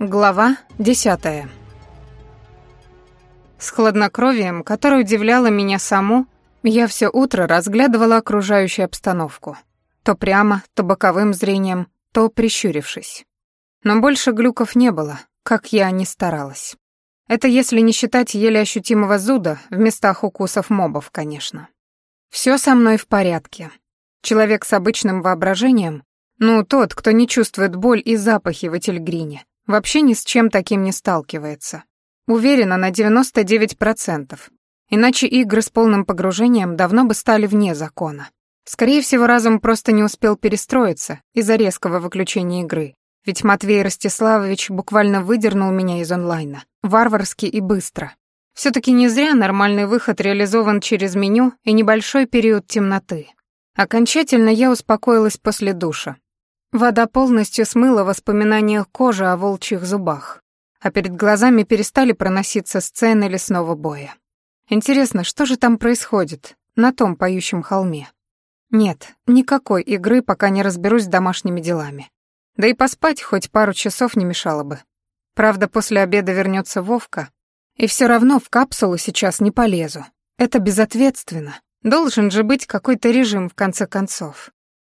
Глава десятая. С хладнокровием, которое удивляло меня саму, я все утро разглядывала окружающую обстановку. То прямо, то боковым зрением, то прищурившись. Но больше глюков не было, как я ни старалась. Это если не считать еле ощутимого зуда в местах укусов мобов, конечно. Все со мной в порядке. Человек с обычным воображением, ну, тот, кто не чувствует боль и запахи в Этельгрине, вообще ни с чем таким не сталкивается. Уверена на 99%. Иначе игры с полным погружением давно бы стали вне закона. Скорее всего, разум просто не успел перестроиться из-за резкого выключения игры. Ведь Матвей Ростиславович буквально выдернул меня из онлайна. Варварски и быстро. все таки не зря нормальный выход реализован через меню и небольшой период темноты. Окончательно я успокоилась после душа, Вода полностью смыла воспоминания кожи о волчьих зубах, а перед глазами перестали проноситься сцены лесного боя. Интересно, что же там происходит на том поющем холме? Нет, никакой игры, пока не разберусь с домашними делами. Да и поспать хоть пару часов не мешало бы. Правда, после обеда вернется Вовка, и все равно в капсулу сейчас не полезу. Это безответственно. Должен же быть какой-то режим в конце концов.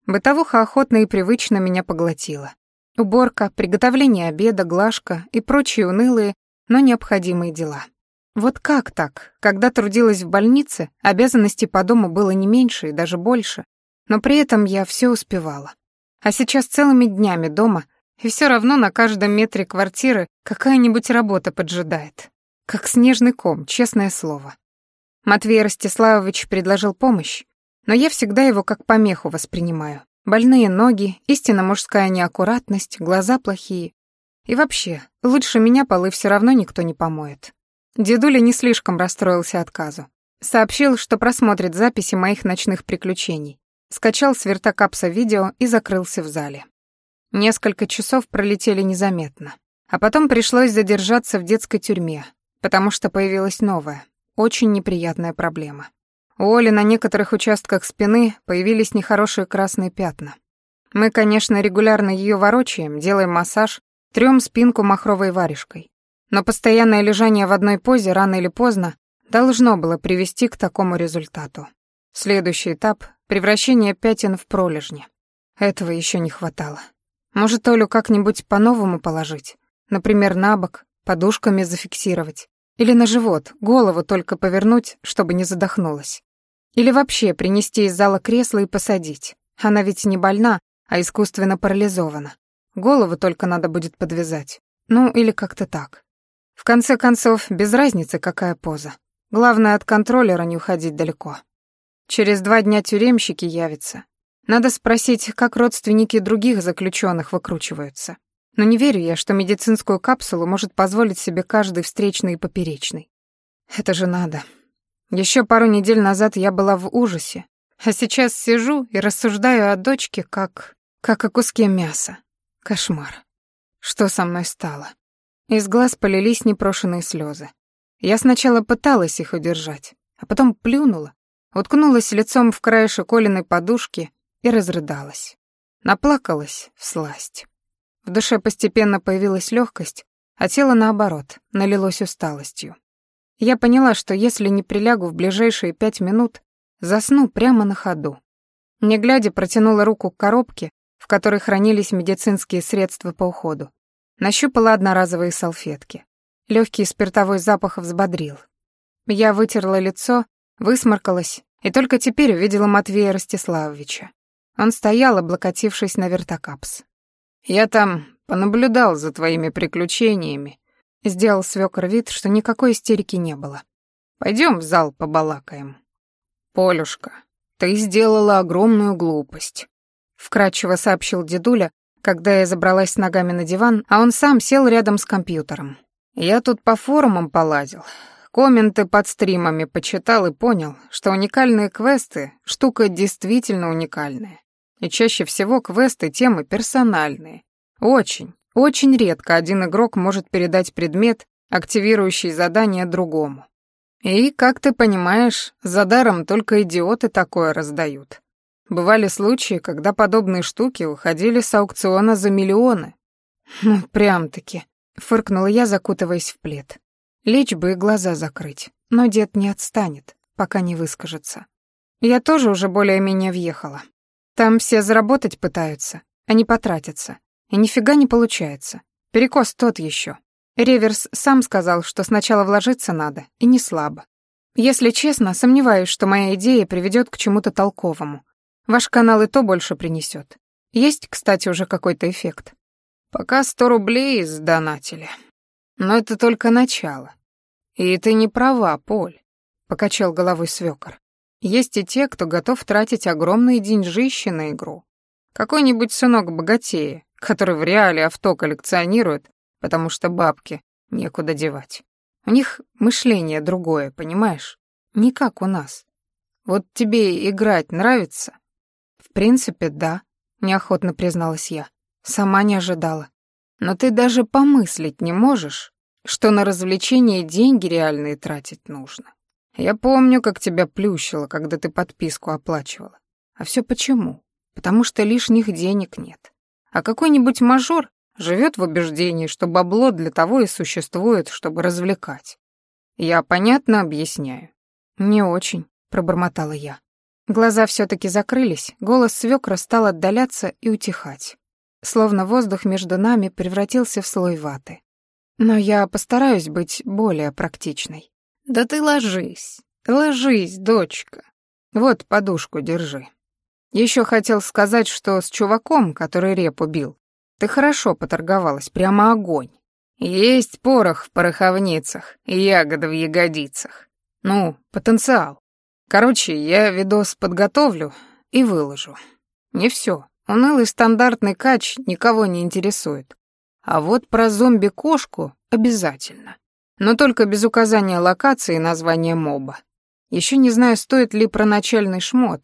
Бытовуха охотно и привычно меня поглотила. Уборка, приготовление обеда, глажка и прочие унылые, но необходимые дела. Вот как так? Когда трудилась в больнице, обязанностей по дому было не меньше и даже больше, но при этом я все успевала. А сейчас целыми днями дома, и все равно на каждом метре квартиры какая-нибудь работа поджидает. Как снежный ком, честное слово. Матвей Ростиславович предложил помощь, но я всегда его как помеху воспринимаю. Больные ноги, истинно мужская неаккуратность, глаза плохие. И вообще, лучше меня полы все равно никто не помоет. Дедуля не слишком расстроился отказу. Сообщил, что просмотрит записи моих ночных приключений. Скачал с вертокапса видео и закрылся в зале. Несколько часов пролетели незаметно. А потом пришлось задержаться в детской тюрьме, потому что появилась новая, очень неприятная проблема. У Оли на некоторых участках спины появились нехорошие красные пятна. Мы, конечно, регулярно ее ворочаем, делаем массаж, трём спинку махровой варежкой. Но постоянное лежание в одной позе рано или поздно должно было привести к такому результату. Следующий этап — превращение пятен в пролежни. Этого еще не хватало. Может, Олю как-нибудь по-новому положить? Например, на бок, подушками зафиксировать. Или на живот, голову только повернуть, чтобы не задохнулась. Или вообще принести из зала кресло и посадить. Она ведь не больна, а искусственно парализована. Голову только надо будет подвязать. Ну, или как-то так. В конце концов, без разницы, какая поза. Главное, от контроллера не уходить далеко. Через два дня тюремщики явятся. Надо спросить, как родственники других заключенных выкручиваются. Но не верю я, что медицинскую капсулу может позволить себе каждый встречный и поперечный. Это же надо. Еще пару недель назад я была в ужасе, а сейчас сижу и рассуждаю о дочке как... как о куске мяса. Кошмар. Что со мной стало? Из глаз полились непрошенные слезы. Я сначала пыталась их удержать, а потом плюнула, уткнулась лицом в краешек Колиной подушки и разрыдалась. Наплакалась в сласть. В душе постепенно появилась легкость, а тело, наоборот, налилось усталостью. Я поняла, что если не прилягу в ближайшие пять минут, засну прямо на ходу. Не глядя, протянула руку к коробке, в которой хранились медицинские средства по уходу. Нащупала одноразовые салфетки. Легкий спиртовой запах взбодрил. Я вытерла лицо, высморкалась и только теперь увидела Матвея Ростиславовича. Он стоял, облокотившись на вертокапс. «Я там понаблюдал за твоими приключениями Сделал свёкор вид, что никакой истерики не было. Пойдем в зал побалакаем. Полюшка, ты сделала огромную глупость, вкратчиво сообщил дедуля, когда я забралась ногами на диван, а он сам сел рядом с компьютером. Я тут по форумам поладил, комменты под стримами почитал и понял, что уникальные квесты — штука действительно уникальная. И чаще всего квесты темы персональные. Очень, очень редко один игрок может передать предмет, активирующий задание другому. И, как ты понимаешь, за даром только идиоты такое раздают. Бывали случаи, когда подобные штуки уходили с аукциона за миллионы. Ну, прям-таки. Фыркнула я, закутываясь в плед. Лечь бы и глаза закрыть, но дед не отстанет, пока не выскажется. Я тоже уже более-менее въехала. Там все заработать пытаются, а не потратятся. И нифига не получается. Перекос тот еще. Реверс сам сказал, что сначала вложиться надо, и не слабо. Если честно, сомневаюсь, что моя идея приведет к чему-то толковому. Ваш канал и то больше принесет. Есть, кстати, уже какой-то эффект. Пока сто рублей сдонатили. Но это только начало. И ты не права, Поль, — покачал головой свёкор. Есть и те, кто готов тратить огромные деньжищи на игру. Какой-нибудь сынок богатея, который в реале авто коллекционирует, потому что бабки некуда девать. У них мышление другое, понимаешь? Не как у нас. Вот тебе играть нравится? В принципе, да, неохотно призналась я. Сама не ожидала. Но ты даже помыслить не можешь, что на развлечения деньги реальные тратить нужно. Я помню, как тебя плющило, когда ты подписку оплачивала. А все почему? Потому что лишних денег нет. А какой-нибудь мажор живет в убеждении, что бабло для того и существует, чтобы развлекать. Я понятно объясняю. Не очень, пробормотала я. Глаза все таки закрылись, голос свекра стал отдаляться и утихать. Словно воздух между нами превратился в слой ваты. Но я постараюсь быть более практичной. Да ты ложись, ложись, дочка. Вот подушку держи. Еще хотел сказать, что с чуваком, который репу бил, ты хорошо поторговалась, прямо огонь. Есть порох в пороховницах и ягоды в ягодицах. Ну, потенциал. Короче, я видос подготовлю и выложу. Не все. Унылый стандартный кач никого не интересует. А вот про зомби-кошку обязательно. Но только без указания локации и названия моба. Еще не знаю, стоит ли про начальный шмот.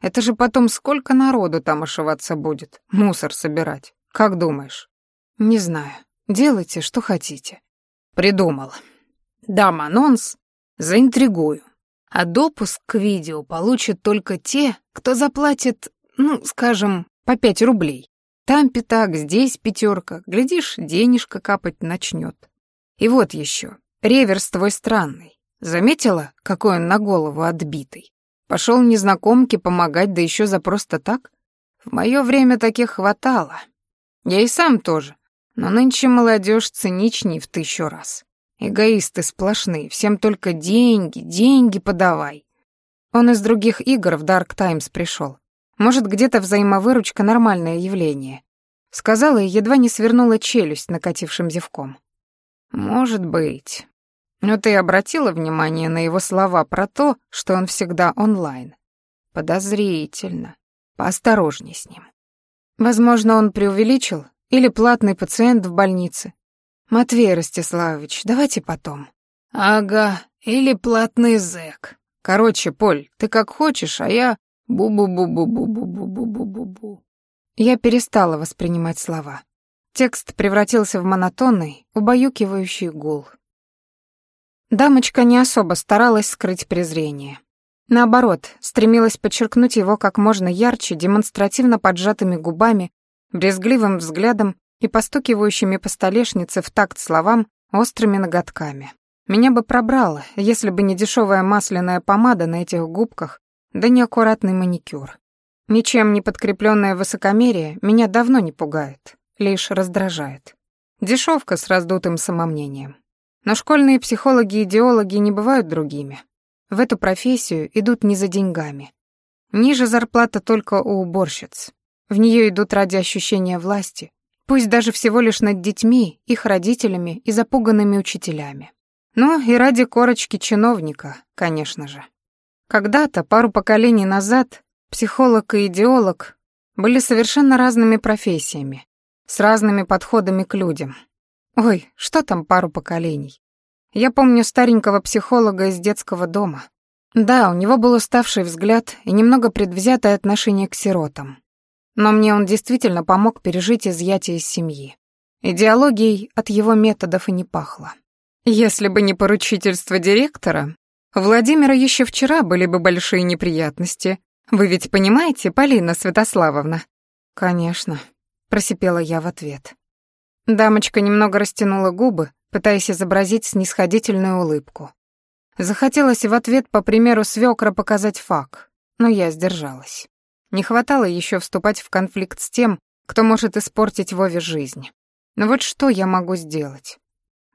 Это же потом сколько народу там ошиваться будет, мусор собирать. Как думаешь? Не знаю. Делайте, что хотите. Придумал. Дам анонс, заинтригую. А допуск к видео получат только те, кто заплатит, ну, скажем, по пять рублей. Там пятак, здесь пятерка. Глядишь, денежка капать начнет. И вот еще. Реверс твой странный. Заметила, какой он на голову отбитый? Пошел незнакомке помогать, да еще за просто так? В мое время таких хватало. Я и сам тоже. Но нынче молодежь циничней в тысячу раз. Эгоисты сплошные, всем только деньги, деньги подавай. Он из других игр в Dark Times пришел. Может, где-то взаимовыручка — нормальное явление. Сказала и едва не свернула челюсть накатившим зевком. Может быть. Но ты обратила внимание на его слова про то, что он всегда онлайн? Подозрительно. Поосторожней с ним. Возможно, он преувеличил или платный пациент в больнице. Матвей Ростиславович, давайте потом. Ага, или платный зэк. Короче, Поль, ты как хочешь, а я Бу-бу-бу-бу-бу-бу-бу-бу-бу-бу. Я перестала воспринимать слова. Текст превратился в монотонный, убаюкивающий гул. Дамочка не особо старалась скрыть презрение. Наоборот, стремилась подчеркнуть его как можно ярче, демонстративно поджатыми губами, брезгливым взглядом и постукивающими по столешнице в такт словам острыми ноготками. Меня бы пробрало, если бы не дешевая масляная помада на этих губках да неаккуратный маникюр. Ничем не подкрепленное высокомерие меня давно не пугает, лишь раздражает. Дешевка с раздутым самомнением. Но школьные психологи-идеологи не бывают другими. В эту профессию идут не за деньгами. Ниже зарплата только у уборщиц. В нее идут ради ощущения власти, пусть даже всего лишь над детьми, их родителями и запуганными учителями. Ну и ради корочки чиновника, конечно же. Когда-то, пару поколений назад, психолог и идеолог были совершенно разными профессиями, с разными подходами к людям. Ой, что там пару поколений? Я помню старенького психолога из детского дома. Да, у него был уставший взгляд и немного предвзятое отношение к сиротам. Но мне он действительно помог пережить изъятие из семьи. Идеологией от его методов и не пахло. Если бы не поручительство директора, Владимира еще вчера были бы большие неприятности. Вы ведь понимаете, Полина Святославовна? Конечно, просипела я в ответ. Дамочка немного растянула губы, пытаясь изобразить снисходительную улыбку. Захотелось в ответ, по примеру свекра, показать факт, но я сдержалась. Не хватало еще вступать в конфликт с тем, кто может испортить Вове жизнь. Но вот что я могу сделать?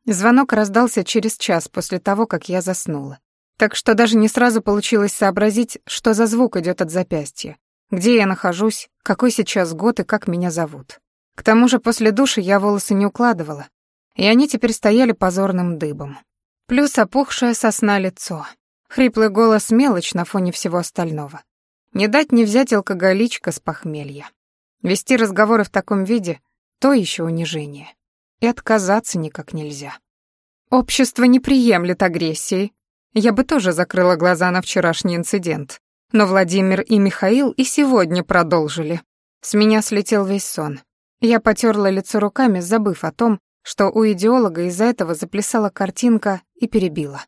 Звонок раздался через час после того, как я заснула. Так что даже не сразу получилось сообразить, что за звук идет от запястья, где я нахожусь, какой сейчас год и как меня зовут. К тому же после души я волосы не укладывала, и они теперь стояли позорным дыбом. Плюс опухшее сосна лицо. Хриплый голос мелочь на фоне всего остального. Не дать не взять алкоголичка с похмелья. Вести разговоры в таком виде — то еще унижение. И отказаться никак нельзя. Общество не приемлет агрессии. Я бы тоже закрыла глаза на вчерашний инцидент. Но Владимир и Михаил и сегодня продолжили. С меня слетел весь сон. Я потерла лицо руками, забыв о том, что у идеолога из-за этого заплясала картинка и перебила.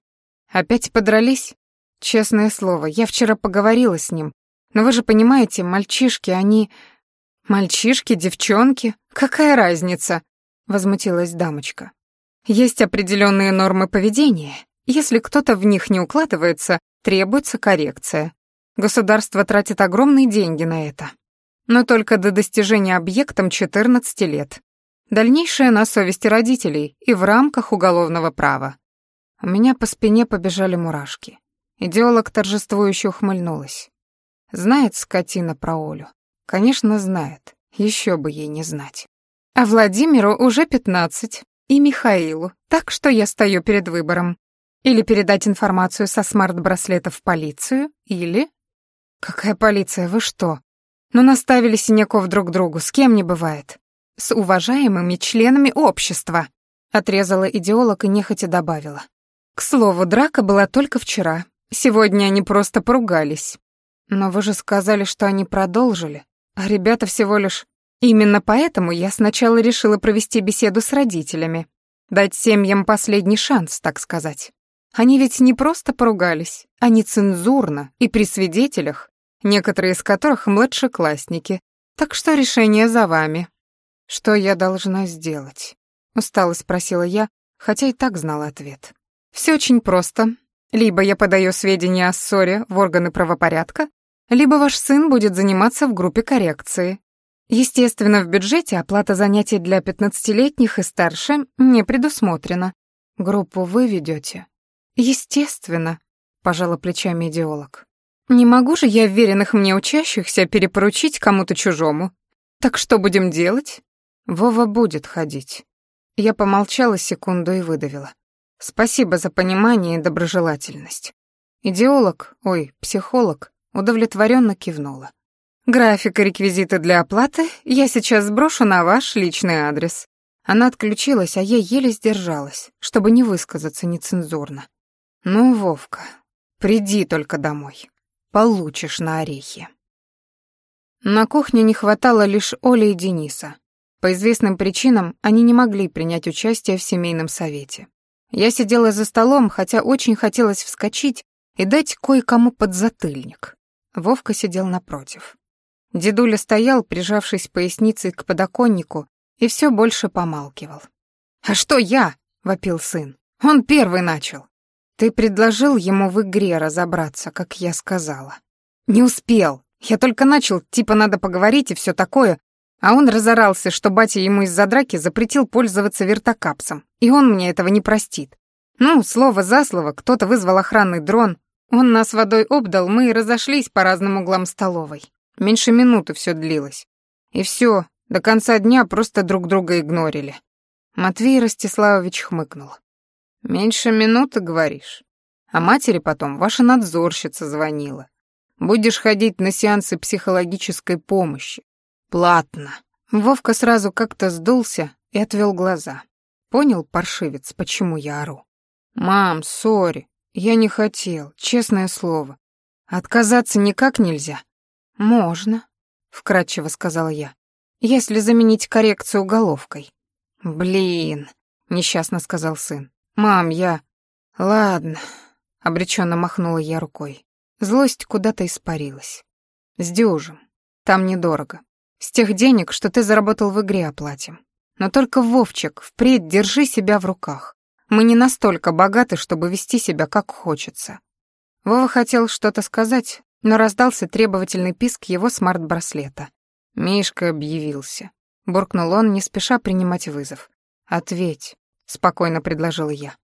Опять подрались? Честное слово, я вчера поговорила с ним. Но вы же понимаете, мальчишки, они... Мальчишки, девчонки, какая разница? Возмутилась дамочка. Есть определенные нормы поведения. Если кто-то в них не укладывается, требуется коррекция. Государство тратит огромные деньги на это. Но только до достижения объектом 14 лет. Дальнейшее на совести родителей и в рамках уголовного права. У меня по спине побежали мурашки. Идеолог торжествующе ухмыльнулась. Знает скотина про Олю. Конечно, знает. Еще бы ей не знать. А Владимиру уже пятнадцать. И Михаилу. Так что я стою перед выбором. Или передать информацию со смарт-браслета в полицию, или... «Какая полиция? Вы что? Ну, наставили синяков друг другу, с кем не бывает. С уважаемыми членами общества», — отрезала идеолог и нехотя добавила. «К слову, драка была только вчера. Сегодня они просто поругались. Но вы же сказали, что они продолжили, а ребята всего лишь... Именно поэтому я сначала решила провести беседу с родителями, дать семьям последний шанс, так сказать. Они ведь не просто поругались, они цензурно и при свидетелях, некоторые из которых младшеклассники. Так что решение за вами. Что я должна сделать? Устало спросила я, хотя и так знала ответ. Все очень просто. Либо я подаю сведения о ссоре в органы правопорядка, либо ваш сын будет заниматься в группе коррекции. Естественно, в бюджете оплата занятий для пятнадцатилетних и старше не предусмотрена. Группу вы ведете? «Естественно», — пожала плечами идеолог. «Не могу же я веренных мне учащихся перепоручить кому-то чужому. Так что будем делать?» «Вова будет ходить». Я помолчала секунду и выдавила. «Спасибо за понимание и доброжелательность». Идеолог, ой, психолог, удовлетворенно кивнула. «График и реквизиты для оплаты я сейчас сброшу на ваш личный адрес». Она отключилась, а я еле сдержалась, чтобы не высказаться нецензурно. «Ну, Вовка, приди только домой. Получишь на орехи». На кухне не хватало лишь Оли и Дениса. По известным причинам они не могли принять участие в семейном совете. Я сидела за столом, хотя очень хотелось вскочить и дать кое-кому подзатыльник. Вовка сидел напротив. Дедуля стоял, прижавшись поясницей к подоконнику, и все больше помалкивал. «А что я?» — вопил сын. «Он первый начал». Ты предложил ему в игре разобраться, как я сказала. Не успел. Я только начал, типа надо поговорить и все такое, а он разорался, что батя ему из-за драки запретил пользоваться вертокапсом, и он мне этого не простит. Ну, слово за слово, кто-то вызвал охранный дрон, он нас водой обдал, мы и разошлись по разным углам столовой. Меньше минуты все длилось. И все, до конца дня просто друг друга игнорили. Матвей Ростиславович хмыкнул. «Меньше минуты, говоришь? А матери потом ваша надзорщица звонила. Будешь ходить на сеансы психологической помощи. Платно». Вовка сразу как-то сдулся и отвел глаза. Понял, паршивец, почему я ору? «Мам, сори, я не хотел, честное слово. Отказаться никак нельзя». «Можно», — вкратчиво сказала я, «если заменить коррекцию головкой». «Блин», — несчастно сказал сын. «Мам, я...» «Ладно», — обреченно махнула я рукой. Злость куда-то испарилась. «Сдюжим. Там недорого. С тех денег, что ты заработал в игре, оплатим. Но только, Вовчик, впредь держи себя в руках. Мы не настолько богаты, чтобы вести себя как хочется». Вова хотел что-то сказать, но раздался требовательный писк его смарт-браслета. Мишка объявился. Буркнул он, не спеша принимать вызов. «Ответь», — спокойно предложила я.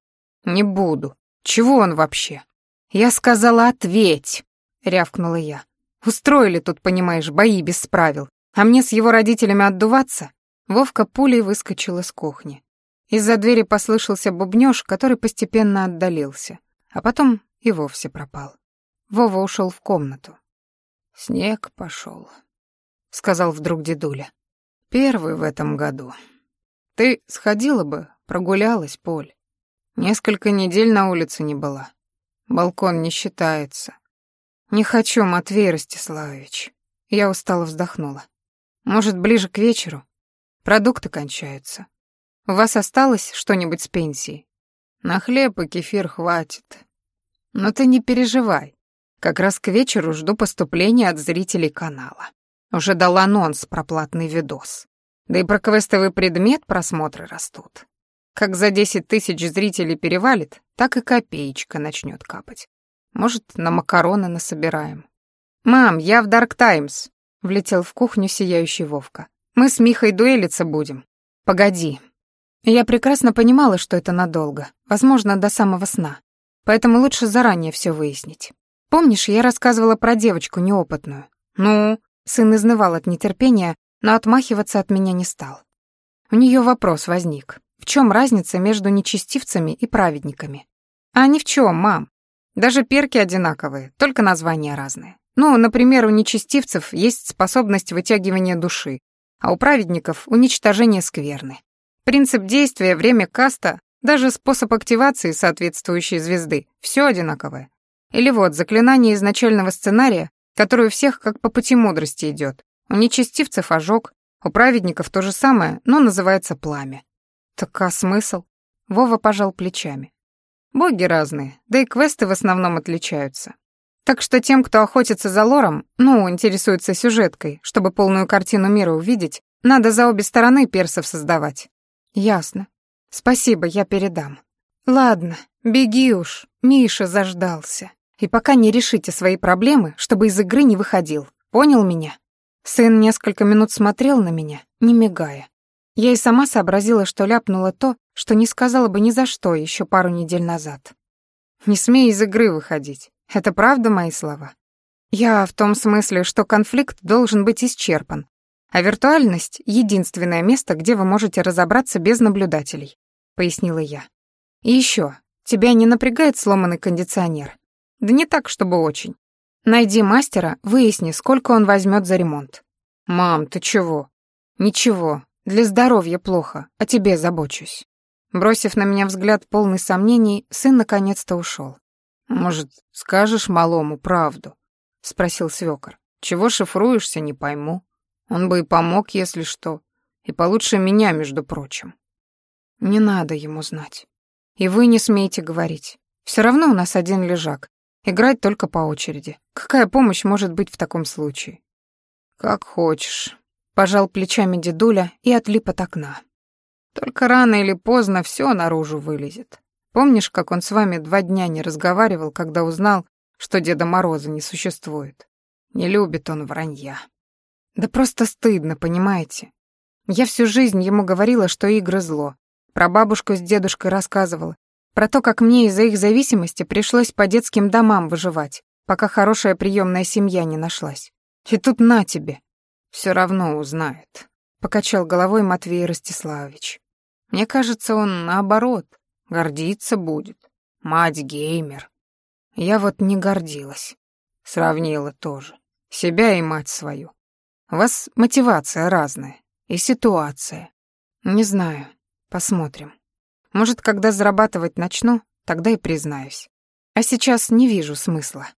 «Не буду. Чего он вообще?» «Я сказала, ответь!» — рявкнула я. «Устроили тут, понимаешь, бои без правил. А мне с его родителями отдуваться?» Вовка пулей выскочил из кухни. Из-за двери послышался бубнёж, который постепенно отдалился, а потом и вовсе пропал. Вова ушел в комнату. «Снег пошел, сказал вдруг дедуля. «Первый в этом году. Ты сходила бы, прогулялась, Поль. Несколько недель на улице не была. Балкон не считается. Не хочу, Матвей Ростиславович. Я устало вздохнула. Может, ближе к вечеру? Продукты кончаются. У вас осталось что-нибудь с пенсии? На хлеб и кефир хватит. Но ты не переживай. Как раз к вечеру жду поступления от зрителей канала. Уже дал анонс про платный видос. Да и про квестовый предмет просмотры растут. Как за десять тысяч зрителей перевалит, так и копеечка начнет капать. Может, на макароны насобираем. «Мам, я в Дарк Таймс», — влетел в кухню сияющий Вовка. «Мы с Михой дуэлиться будем». «Погоди». Я прекрасно понимала, что это надолго, возможно, до самого сна. Поэтому лучше заранее все выяснить. Помнишь, я рассказывала про девочку неопытную? Ну, сын изнывал от нетерпения, но отмахиваться от меня не стал. У нее вопрос возник. В чем разница между нечестивцами и праведниками? А ни в чем, мам. Даже перки одинаковые, только названия разные. Ну, например, у нечестивцев есть способность вытягивания души, а у праведников — уничтожение скверны. Принцип действия, время каста, даже способ активации соответствующей звезды — все одинаковое. Или вот заклинание изначального сценария, которое у всех как по пути мудрости идет. У нечестивцев ожог, у праведников то же самое, но называется пламя. Так а смысл? Вова пожал плечами. Боги разные, да и квесты в основном отличаются. Так что тем, кто охотится за лором, ну, интересуется сюжеткой, чтобы полную картину мира увидеть, надо за обе стороны персов создавать. Ясно. Спасибо, я передам. Ладно, беги уж, Миша заждался. И пока не решите свои проблемы, чтобы из игры не выходил. Понял меня? Сын несколько минут смотрел на меня, не мигая. Я и сама сообразила, что ляпнула то, что не сказала бы ни за что еще пару недель назад. «Не смей из игры выходить. Это правда мои слова?» «Я в том смысле, что конфликт должен быть исчерпан, а виртуальность — единственное место, где вы можете разобраться без наблюдателей», — пояснила я. «И еще, тебя не напрягает сломанный кондиционер? Да не так, чтобы очень. Найди мастера, выясни, сколько он возьмет за ремонт». «Мам, ты чего?» «Ничего, для здоровья плохо, о тебе забочусь». Бросив на меня взгляд полный сомнений, сын наконец-то ушел. «Может, скажешь малому правду?» — спросил свекор. «Чего шифруешься, не пойму. Он бы и помог, если что. И получше меня, между прочим». «Не надо ему знать. И вы не смеете говорить. Все равно у нас один лежак. Играть только по очереди. Какая помощь может быть в таком случае?» «Как хочешь», Пожал плечами дедуля и отлип от окна. Только рано или поздно все наружу вылезет. Помнишь, как он с вами два дня не разговаривал, когда узнал, что Деда Мороза не существует? Не любит он вранья. Да просто стыдно, понимаете? Я всю жизнь ему говорила, что игры зло. Про бабушку с дедушкой рассказывала. Про то, как мне из-за их зависимости пришлось по детским домам выживать, пока хорошая приемная семья не нашлась. И тут на тебе, все равно узнает», — покачал головой Матвей Ростиславович. «Мне кажется, он наоборот, гордиться будет. Мать-геймер. Я вот не гордилась. Сравнила тоже. Себя и мать свою. У вас мотивация разная. И ситуация. Не знаю. Посмотрим. Может, когда зарабатывать начну, тогда и признаюсь. А сейчас не вижу смысла.